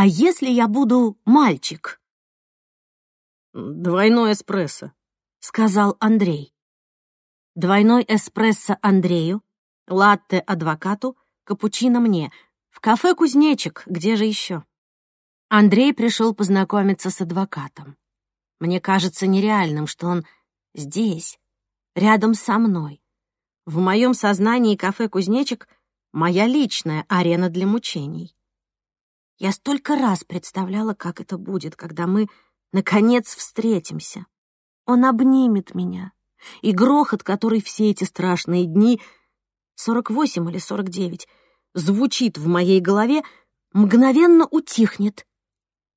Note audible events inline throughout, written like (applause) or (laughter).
А если я буду мальчик? «Двойной эспрессо», — сказал Андрей. Двойной эспрессо Андрею, латте адвокату, капучино мне. В кафе «Кузнечик», где же еще? Андрей пришел познакомиться с адвокатом. Мне кажется нереальным, что он здесь, рядом со мной. В моем сознании кафе «Кузнечик» — моя личная арена для мучений. Я столько раз представляла, как это будет, когда мы, наконец, встретимся. Он обнимет меня, и грохот, который все эти страшные дни, 48 или 49, звучит в моей голове, мгновенно утихнет.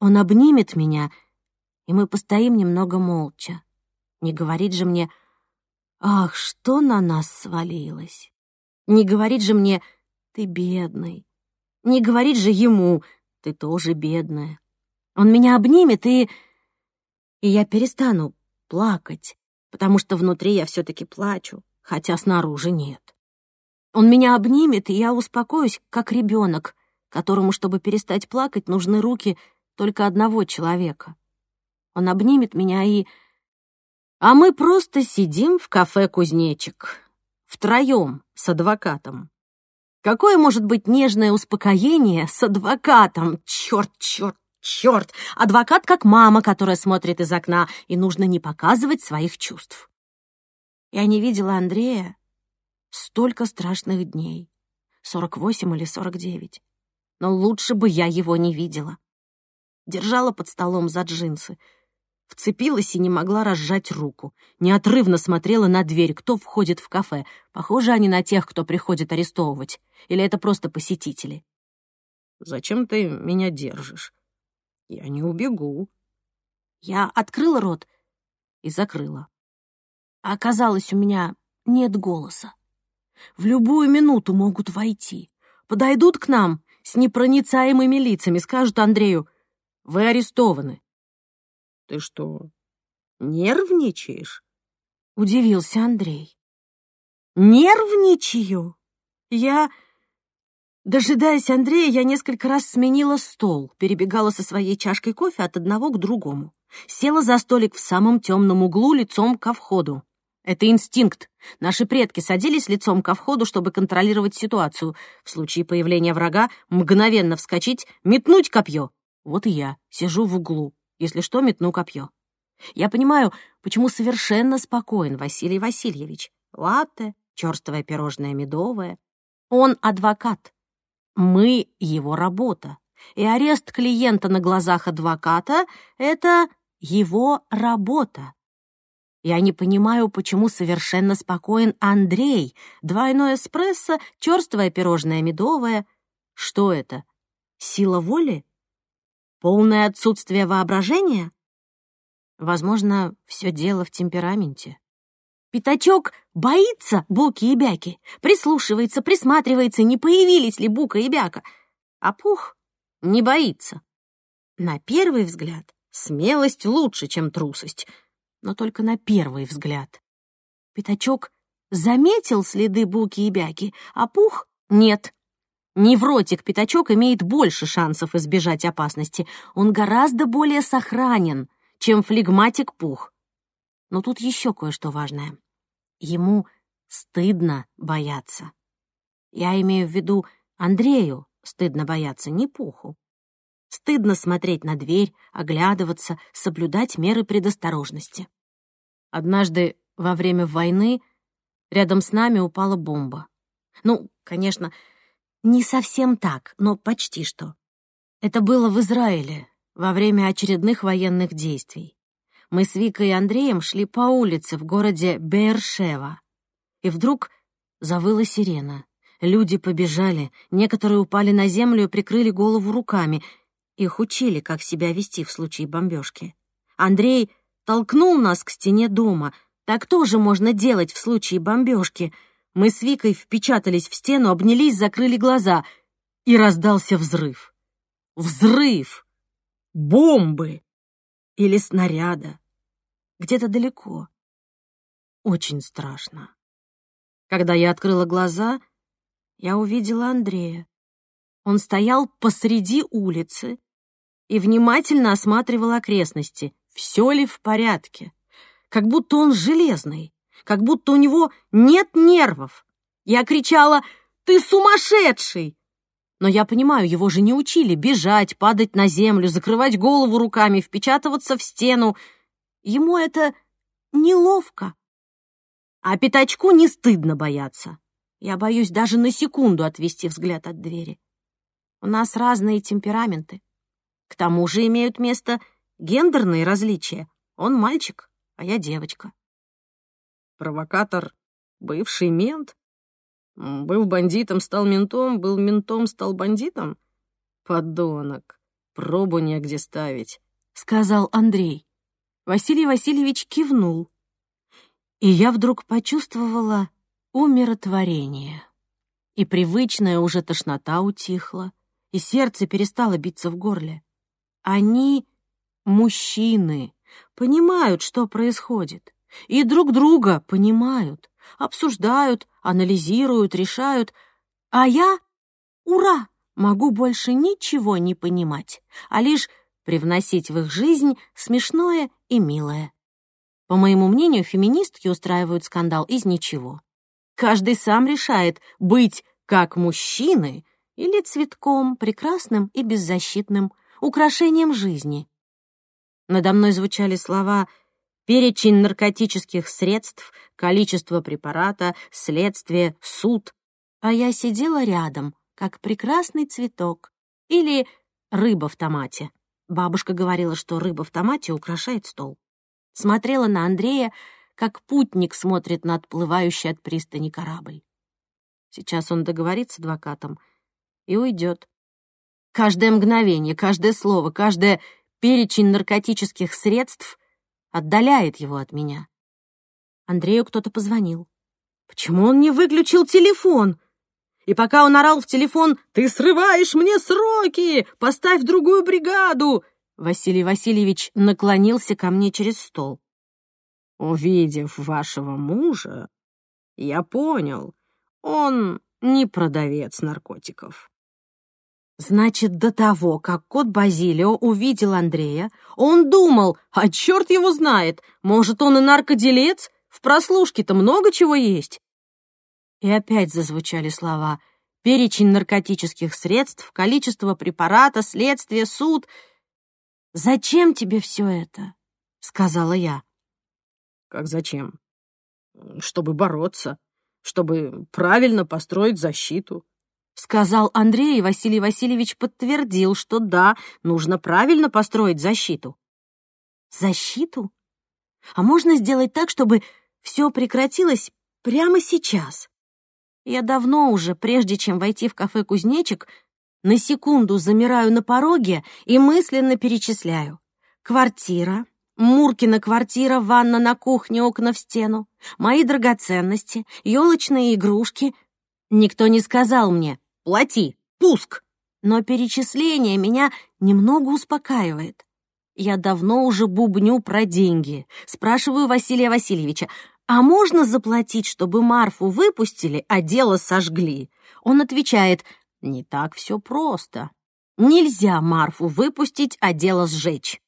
Он обнимет меня, и мы постоим немного молча. Не говорит же мне «Ах, что на нас свалилось!» Не говорит же мне «Ты бедный!» Не говорит же ему «Ты тоже бедная!» Он меня обнимет, и... И я перестану плакать, потому что внутри я все-таки плачу, хотя снаружи нет. Он меня обнимет, и я успокоюсь, как ребенок, которому, чтобы перестать плакать, нужны руки только одного человека. Он обнимет меня и а мы просто сидим в кафе «Кузнечик». Втроем с адвокатом. Какое может быть нежное успокоение с адвокатом? Черт, черт, черт! Адвокат как мама, которая смотрит из окна, и нужно не показывать своих чувств. Я не видела Андрея столько страшных дней. 48 или 49. Но лучше бы я его не видела. Держала под столом за джинсы — Вцепилась и не могла разжать руку. Неотрывно смотрела на дверь, кто входит в кафе. Похоже они на тех, кто приходит арестовывать. Или это просто посетители. «Зачем ты меня держишь? Я не убегу». Я открыла рот и закрыла. А оказалось, у меня нет голоса. В любую минуту могут войти. Подойдут к нам с непроницаемыми лицами, скажут Андрею, «Вы арестованы». «Ты что, нервничаешь?» — удивился Андрей. «Нервничаю? Я...» Дожидаясь Андрея, я несколько раз сменила стол, перебегала со своей чашкой кофе от одного к другому. Села за столик в самом темном углу лицом ко входу. Это инстинкт. Наши предки садились лицом ко входу, чтобы контролировать ситуацию. В случае появления врага мгновенно вскочить, метнуть копье. Вот и я сижу в углу, если что, метну копье. Я понимаю, почему совершенно спокоен Василий Васильевич. Латте, черствое пирожное медовое. Он адвокат. Мы — его работа. И арест клиента на глазах адвоката — это его работа. Я не понимаю, почему совершенно спокоен Андрей. Двойное эспрессо, черствое пирожное медовое. Что это? Сила воли? Полное отсутствие воображения? Возможно, все дело в темпераменте. Пятачок боится Буки и Бяки, прислушивается, присматривается, не появились ли Бука и Бяка. А Пух не боится. На первый взгляд смелость лучше, чем трусость, но только на первый взгляд. Пятачок заметил следы Буки и Бяки, а Пух — нет. Невротик-пятачок имеет больше шансов избежать опасности. Он гораздо более сохранен, чем флегматик-пух. Но тут еще кое-что важное. Ему стыдно бояться. Я имею в виду Андрею стыдно бояться, не пуху. Стыдно смотреть на дверь, оглядываться, соблюдать меры предосторожности. Однажды во время войны рядом с нами упала бомба. Ну, конечно, не совсем так, но почти что. Это было в Израиле во время очередных военных действий. Мы с Викой и Андреем шли по улице в городе Бершева. И вдруг завыла сирена. Люди побежали, некоторые упали на землю и прикрыли голову руками. Их учили, как себя вести в случае бомбежки. Андрей толкнул нас к стене дома. Так тоже можно делать в случае бомбежки — мы с Викой впечатались в стену, обнялись, закрыли глаза, и раздался взрыв. Взрыв! Бомбы! Или снаряда. Где-то далеко. Очень страшно. Когда я открыла глаза, я увидела Андрея. Он стоял посреди улицы, и внимательно осматривал окрестности, все ли в порядке. Как будто он железный, как будто у него нет нервов. Я кричала «Ты сумасшедший!» Но я понимаю, его же не учили бежать, падать на землю, закрывать голову руками, впечатываться в стену. Ему это неловко. А пятачку не стыдно бояться. Я боюсь даже на секунду отвести взгляд от двери. У нас разные темпераменты. К тому же имеют место гендерные различия. Он мальчик, а я девочка. Провокатор — бывший мент? Был бандитом, стал ментом, был ментом, стал бандитом? Подонок, пробу негде ставить, — сказал Андрей. Василий Васильевич кивнул. И я вдруг почувствовала умиротворение. И привычная уже тошнота утихла, и сердце перестало биться в горле. Они, мужчины, понимают, что происходит, и друг друга понимают, обсуждают, анализируют, решают, а я, ура, могу больше ничего не понимать, а лишь привносить в их жизнь смешное и милое. По моему мнению, феминистки устраивают скандал из ничего. Каждый сам решает, быть как мужчины или цветком, прекрасным и беззащитным, украшением жизни. Надо мной звучали слова «перечень наркотических средств», «количество препарата», «следствие», «суд», а я сидела рядом, как прекрасный цветок, или рыба в томате. Бабушка говорила, что рыба в томате украшает стол. Смотрела на Андрея, как путник смотрит на отплывающий от пристани корабль. Сейчас он договорится с адвокатом и уйдет. Каждое мгновение, каждое слово, каждое перечень наркотических средств отдаляет его от меня. Андрею кто-то позвонил. Почему он не выключил телефон? И пока он орал в телефон «Ты срываешь мне сроки! Поставь другую бригаду!» Василий Васильевич наклонился ко мне через стол. «Увидев вашего мужа, я понял, он не продавец наркотиков. Значит, до того, как кот Базилио увидел Андрея, он думал, а черт его знает, может, он и наркоделец? В прослушке-то много чего есть. И опять зазвучали слова «перечень наркотических средств», «количество препарата», «следствие», «суд». «Зачем тебе все это?» — сказала я. «Как зачем? Чтобы бороться, чтобы правильно построить защиту, сказал Андрей, и Василий Васильевич подтвердил, что да, нужно правильно построить защиту. Защиту? А можно сделать так, чтобы все прекратилось прямо сейчас? Я давно уже, прежде чем войти в кафе «Кузнечик», на секунду замираю на пороге и мысленно перечисляю. Квартира, Муркина квартира, ванна на кухне, окна в стену, мои драгоценности, елочные игрушки. Никто не сказал мне, Плати! Пуск!» Но перечисление меня немного успокаивает. Я давно уже бубню про деньги. Спрашиваю Василия Васильевича, а можно заплатить, чтобы Марфу выпустили, а дело сожгли? Он отвечает, не так все просто. Нельзя Марфу выпустить, а дело сжечь.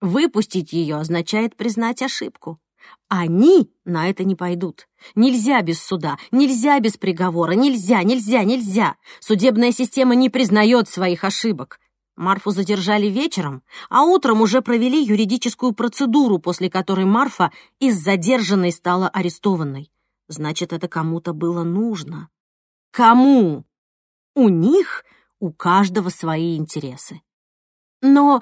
Выпустить ее означает признать ошибку. Они на это не пойдут. Нельзя без суда, нельзя без приговора, нельзя, нельзя, нельзя. Судебная система не признает своих ошибок. Марфу задержали вечером, а утром уже провели юридическую процедуру, после которой Марфа из задержанной стала арестованной. Значит, это кому-то было нужно. Кому? У них, у каждого свои интересы. Но,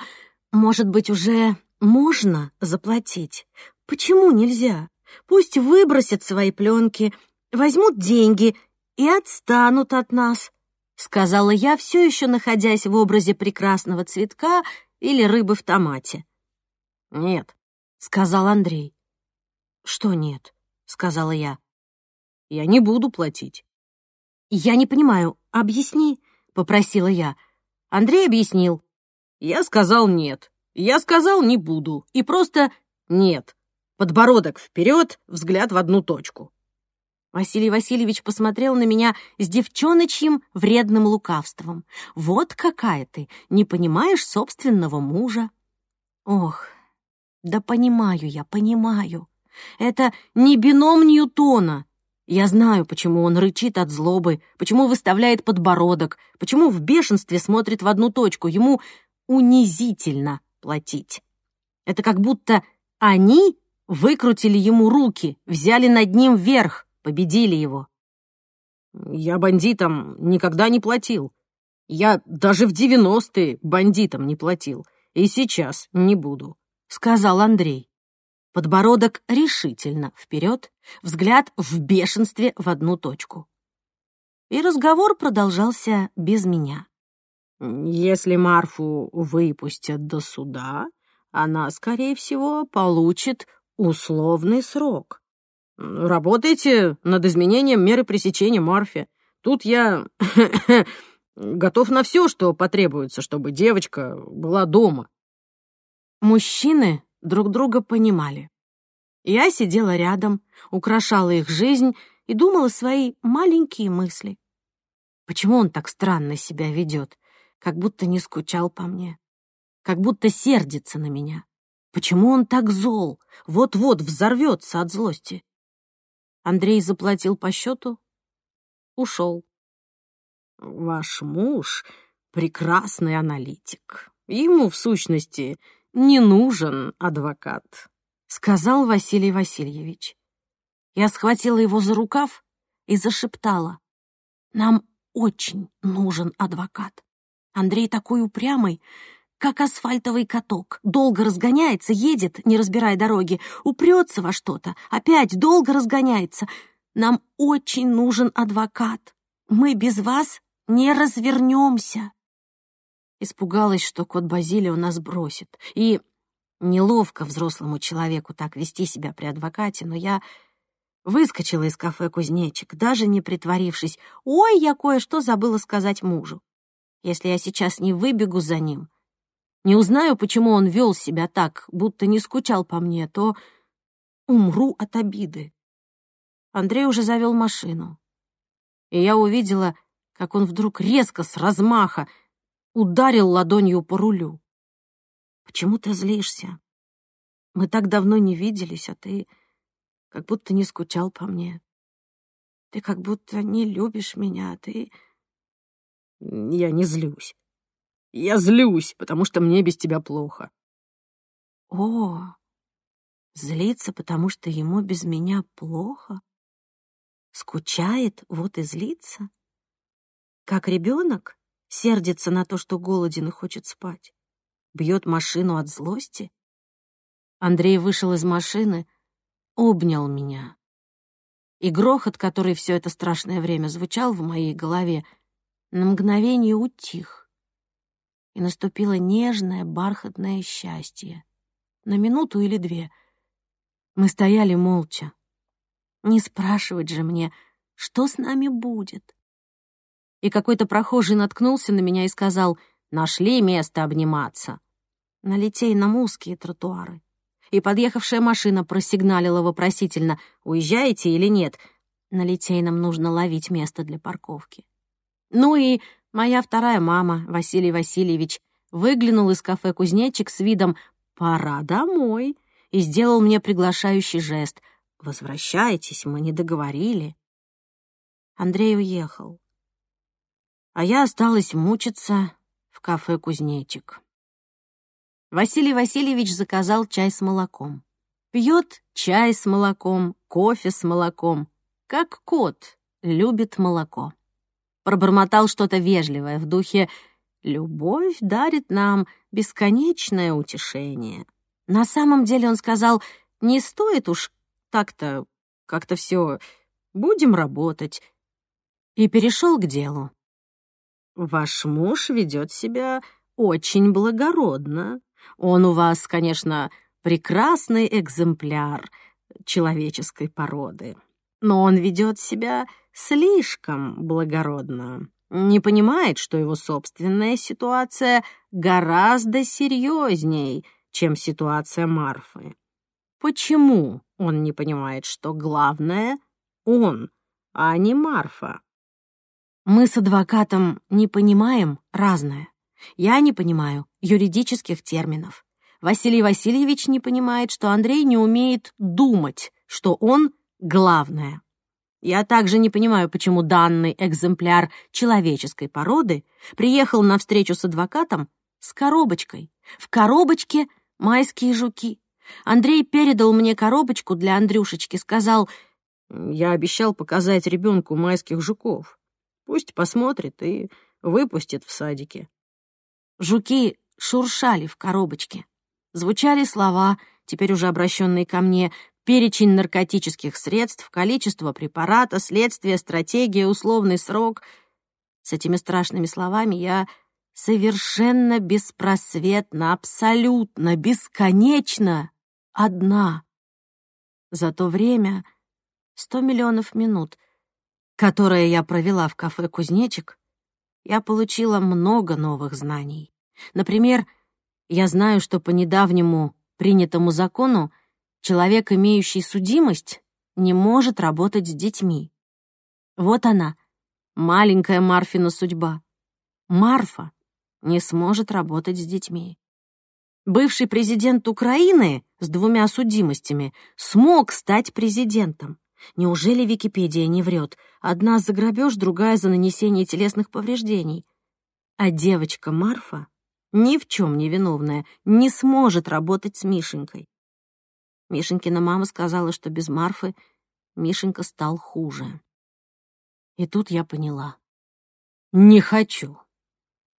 может быть, уже можно заплатить? Почему нельзя? Пусть выбросят свои пленки, возьмут деньги и отстанут от нас, сказала я, все еще находясь в образе прекрасного цветка или рыбы в томате. Нет, сказал Андрей. Что нет? сказала я. Я не буду платить. Я не понимаю, объясни, попросила я. Андрей объяснил. Я сказал нет. Я сказал не буду. И просто нет. Подбородок вперед, взгляд в одну точку. Василий Васильевич посмотрел на меня с девчоночьим вредным лукавством. «Вот какая ты! Не понимаешь собственного мужа!» «Ох, да понимаю я, понимаю. Это не бином Ньютона. Я знаю, почему он рычит от злобы, почему выставляет подбородок, почему в бешенстве смотрит в одну точку. Ему унизительно платить. Это как будто они выкрутили ему руки, взяли над ним верх, победили его. Я бандитам никогда не платил. Я даже в девяностые бандитам не платил. И сейчас не буду, — сказал Андрей. Подбородок решительно вперед, взгляд в бешенстве в одну точку. И разговор продолжался без меня. Если Марфу выпустят до суда, она, скорее всего, получит условный срок. Работайте над изменением меры пресечения Марфе. Тут я (coughs) готов на все, что потребуется, чтобы девочка была дома. Мужчины друг друга понимали. Я сидела рядом, украшала их жизнь и думала свои маленькие мысли. Почему он так странно себя ведет, как будто не скучал по мне, как будто сердится на меня? Почему он так зол, вот-вот взорвется от злости? Андрей заплатил по счету, ушел. Ваш муж — прекрасный аналитик. Ему, в сущности, не нужен адвокат», — сказал Василий Васильевич. Я схватила его за рукав и зашептала. «Нам очень нужен адвокат. Андрей такой упрямый, как асфальтовый каток. Долго разгоняется, едет, не разбирая дороги, упрется во что-то, опять долго разгоняется. Нам очень нужен адвокат. Мы без вас не развернемся. Испугалась, что кот Базилио нас бросит. И неловко взрослому человеку так вести себя при адвокате, но я выскочила из кафе «Кузнечик», даже не притворившись. «Ой, я кое-что забыла сказать мужу. Если я сейчас не выбегу за ним, не узнаю, почему он вел себя так, будто не скучал по мне, то умру от обиды». Андрей уже завел машину, и я увидела, как он вдруг резко, с размаха, ударил ладонью по рулю. «Почему ты злишься? Мы так давно не виделись, а ты как будто не скучал по мне. Ты как будто не любишь меня, а ты...» «Я не злюсь. Я злюсь, потому что мне без тебя плохо». «О, злится, потому что ему без меня плохо? Скучает, вот и злится? Как ребенок?» сердится на то, что голоден и хочет спать, бьет машину от злости. Андрей вышел из машины, обнял меня. И грохот, который все это страшное время звучал в моей голове, на мгновение утих. И наступило нежное, бархатное счастье. На минуту или две. Мы стояли молча. Не спрашивать же мне, что с нами будет и какой-то прохожий наткнулся на меня и сказал «Нашли место обниматься». На литейном узкие тротуары. И подъехавшая машина просигналила вопросительно «Уезжаете или нет?» На литейном нужно ловить место для парковки. Ну и моя вторая мама, Василий Васильевич, выглянул из кафе «Кузнечик» с видом «Пора домой» и сделал мне приглашающий жест «Возвращайтесь, мы не договорили». Андрей уехал а я осталась мучиться в кафе «Кузнечик». Василий Васильевич заказал чай с молоком. Пьет чай с молоком, кофе с молоком, как кот любит молоко. Пробормотал что-то вежливое в духе «Любовь дарит нам бесконечное утешение». На самом деле он сказал «Не стоит уж так-то, как-то все, будем работать». И перешел к делу. Ваш муж ведет себя очень благородно. Он у вас, конечно, прекрасный экземпляр человеческой породы. Но он ведет себя слишком благородно. Не понимает, что его собственная ситуация гораздо серьезней, чем ситуация Марфы. Почему он не понимает, что главное — он, а не Марфа. Мы с адвокатом не понимаем разное. Я не понимаю юридических терминов. Василий Васильевич не понимает, что Андрей не умеет думать, что он главное. Я также не понимаю, почему данный экземпляр человеческой породы приехал на встречу с адвокатом с коробочкой. В коробочке майские жуки. Андрей передал мне коробочку для Андрюшечки, сказал, «Я обещал показать ребенку майских жуков. Пусть посмотрит и выпустит в садике». Жуки шуршали в коробочке. Звучали слова, теперь уже обращенные ко мне, перечень наркотических средств, количество препарата, следствие, стратегия, условный срок. С этими страшными словами я совершенно беспросветно, абсолютно, бесконечно одна. За то время сто миллионов минут, которое я провела в кафе «Кузнечик», я получила много новых знаний. Например, я знаю, что по недавнему принятому закону человек, имеющий судимость, не может работать с детьми. Вот она, маленькая Марфина судьба. Марфа не сможет работать с детьми. Бывший президент Украины с двумя судимостями смог стать президентом. Неужели Википедия не врет? Одна за грабеж, другая за нанесение телесных повреждений. А девочка Марфа ни в чем не виновная, не сможет работать с Мишенькой. Мишенькина мама сказала, что без Марфы Мишенька стал хуже. И тут я поняла. Не хочу.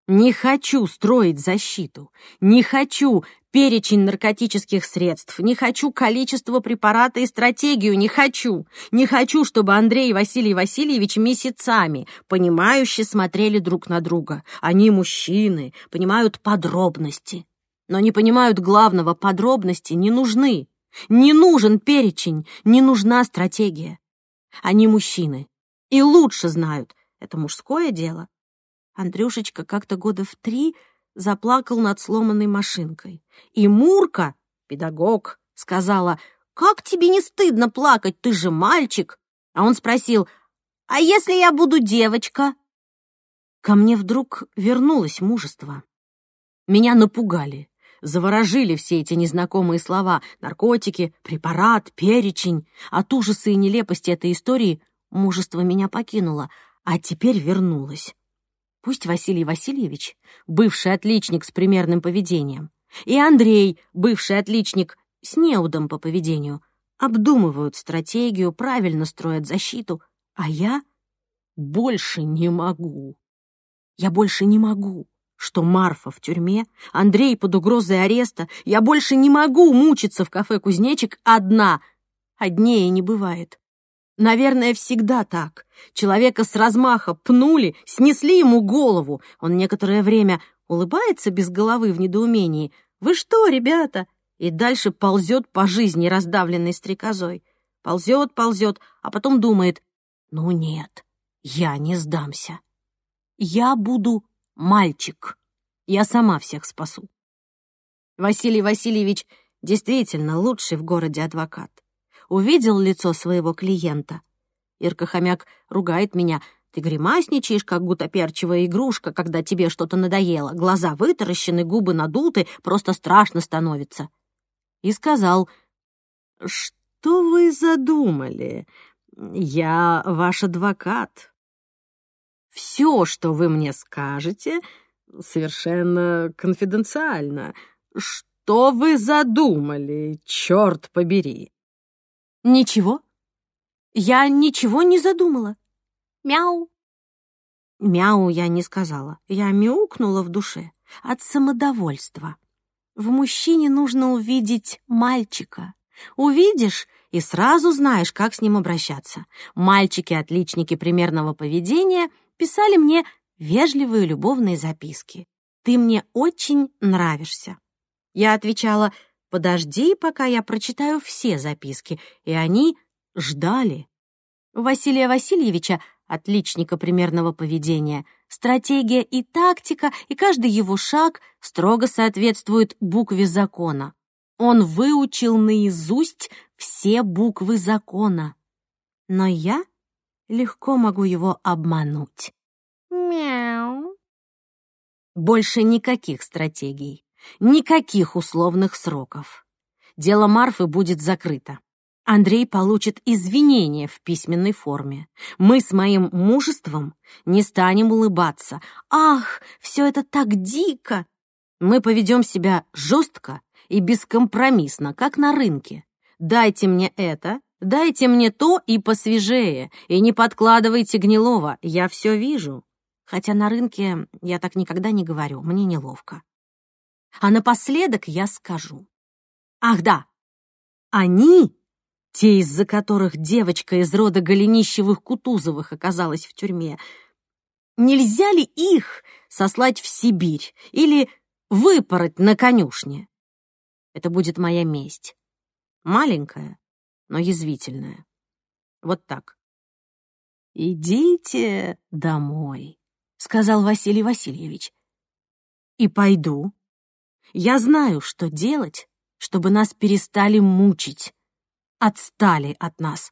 Не хочу строить защиту. Не хочу перечень наркотических средств. Не хочу количество препарата и стратегию. Не хочу. Не хочу, чтобы Андрей и Василий Васильевич месяцами понимающе смотрели друг на друга. Они мужчины, понимают подробности. Но не понимают главного, подробности не нужны. Не нужен перечень, не нужна стратегия. Они мужчины. И лучше знают. Это мужское дело. Андрюшечка как-то года в три заплакал над сломанной машинкой. И Мурка, педагог, сказала, «Как тебе не стыдно плакать, ты же мальчик!» А он спросил, «А если я буду девочка?» Ко мне вдруг вернулось мужество. Меня напугали, заворожили все эти незнакомые слова «наркотики», «препарат», «перечень». От ужаса и нелепости этой истории мужество меня покинуло, а теперь вернулось. Пусть Василий Васильевич, бывший отличник с примерным поведением, и Андрей, бывший отличник с неудом по поведению, обдумывают стратегию, правильно строят защиту, а я больше не могу. Я больше не могу, что Марфа в тюрьме, Андрей под угрозой ареста, я больше не могу мучиться в кафе «Кузнечик» одна, однее не бывает. Наверное, всегда так. Человека с размаха пнули, снесли ему голову. Он некоторое время улыбается без головы в недоумении. «Вы что, ребята?» И дальше ползет по жизни раздавленной стрекозой. Ползет, ползет, а потом думает, «Ну нет, я не сдамся. Я буду мальчик. Я сама всех спасу». Василий Васильевич действительно лучший в городе адвокат увидел лицо своего клиента. Ирка Хомяк ругает меня. Ты гримасничаешь, как гутоперчивая игрушка, когда тебе что-то надоело. Глаза вытаращены, губы надуты, просто страшно становится. И сказал, что вы задумали? Я ваш адвокат. Все, что вы мне скажете, совершенно конфиденциально. Что вы задумали, черт побери? Ничего. Я ничего не задумала. Мяу. Мяу я не сказала. Я мяукнула в душе от самодовольства. В мужчине нужно увидеть мальчика. Увидишь и сразу знаешь, как с ним обращаться. Мальчики-отличники примерного поведения писали мне вежливые любовные записки. «Ты мне очень нравишься». Я отвечала подожди, пока я прочитаю все записки, и они ждали. Василия Васильевича, отличника примерного поведения, стратегия и тактика, и каждый его шаг строго соответствует букве закона. Он выучил наизусть все буквы закона. Но я легко могу его обмануть. Мяу. Больше никаких стратегий, никаких условных сроков. Дело Марфы будет закрыто. Андрей получит извинения в письменной форме. Мы с моим мужеством не станем улыбаться. Ах, все это так дико! Мы поведем себя жестко и бескомпромиссно, как на рынке. Дайте мне это, дайте мне то и посвежее, и не подкладывайте гнилого, я все вижу. Хотя на рынке я так никогда не говорю, мне неловко. А напоследок я скажу. Ах да, они, те, из-за которых девочка из рода Голенищевых-Кутузовых оказалась в тюрьме, нельзя ли их сослать в Сибирь или выпороть на конюшне? Это будет моя месть. Маленькая, но язвительная. Вот так. «Идите домой», — сказал Василий Васильевич. «И пойду. Я знаю, что делать, чтобы нас перестали мучить, отстали от нас».